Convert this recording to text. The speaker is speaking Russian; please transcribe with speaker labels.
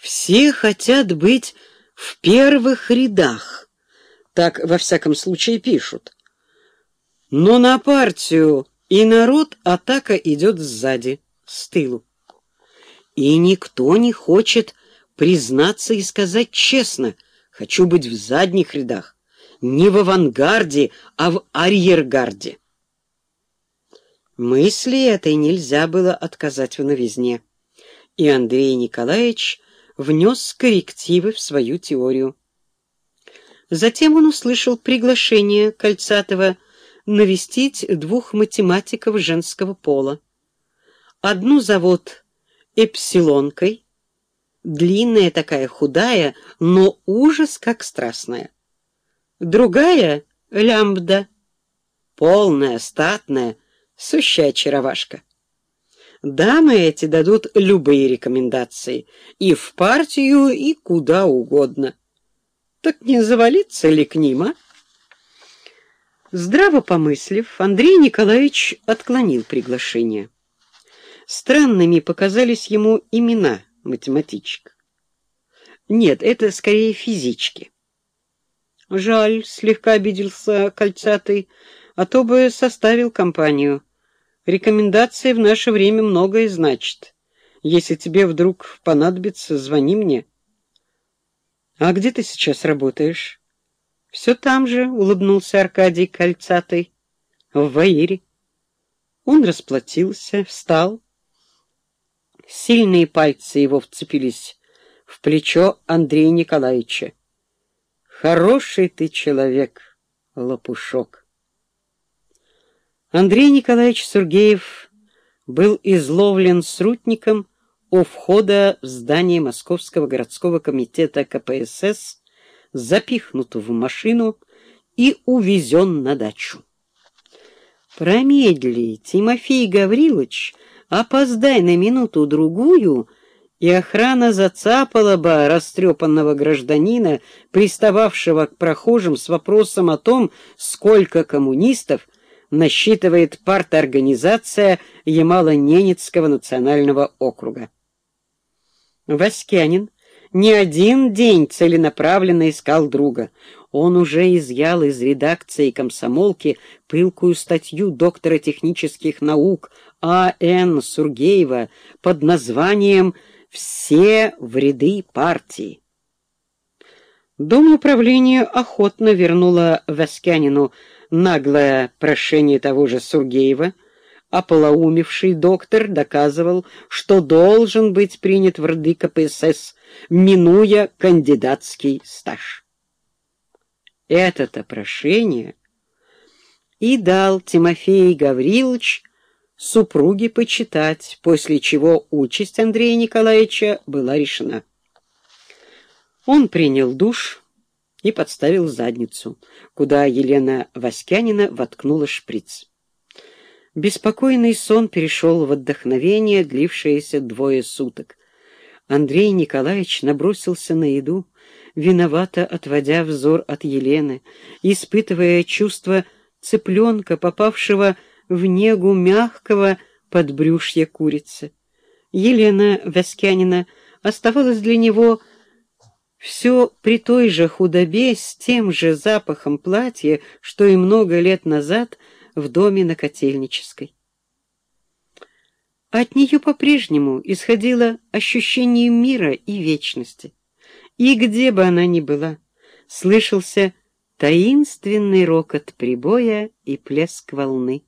Speaker 1: Все хотят быть в первых рядах. Так, во всяком случае, пишут. Но на партию и народ атака идет сзади, с тылу. И никто не хочет признаться и сказать честно, хочу быть в задних рядах, не в авангарде, а в арьергарде. Мысли этой нельзя было отказать в новизне, и Андрей Николаевич внес коррективы в свою теорию. Затем он услышал приглашение Кольцатова навестить двух математиков женского пола. Одну зовут Эпсилонкой, длинная такая худая, но ужас как страстная. Другая — Лямбда, полная, статная, сущая очаровашка. Дамы эти дадут любые рекомендации, и в партию, и куда угодно. Так не завалиться ли к ним, а? Здраво помыслив, Андрей Николаевич отклонил приглашение. Странными показались ему имена математичек. Нет, это скорее физички. Жаль, слегка обиделся Кольцатый, а то бы составил компанию. Рекомендация в наше время многое значит. Если тебе вдруг понадобится, звони мне. А где ты сейчас работаешь? Все там же, улыбнулся Аркадий Кольцатый. В Ваире. Он расплатился, встал. Сильные пальцы его вцепились в плечо Андрея Николаевича. Хороший ты человек, лопушок. Андрей Николаевич Сургеев был изловлен срутником у входа в здание Московского городского комитета КПСС, запихнут в машину и увезен на дачу. Промедли, Тимофей Гаврилович, опоздай на минуту-другую, и охрана зацапала бы растрепанного гражданина, пристававшего к прохожим с вопросом о том, сколько коммунистов насчитывает парторганизация Ямало-Ненецкого национального округа. Васькянин не один день целенаправленно искал друга. Он уже изъял из редакции комсомолки пылкую статью доктора технических наук А.Н. Сургеева под названием «Все в ряды партии». Дом управления охотно вернула Васькянину наглое прошение того же Сургеева, ополоумевший доктор доказывал, что должен быть принят в ряды КПСС, минуя кандидатский стаж. Это-то прошение и дал Тимофей Гаврилович супруге почитать, после чего участь Андрея Николаевича была решена. Он принял душ, и подставил задницу, куда Елена Васькянина воткнула шприц. Беспокойный сон перешел в отдохновение, длившееся двое суток. Андрей Николаевич набросился на еду, виновато отводя взор от Елены, испытывая чувство цыпленка, попавшего в негу мягкого подбрюшья курицы. Елена Васькянина оставалась для него все при той же худобе, с тем же запахом платья, что и много лет назад в доме на Котельнической. От нее по-прежнему исходило ощущение мира и вечности. И где бы она ни была, слышался таинственный рокот прибоя и плеск волны.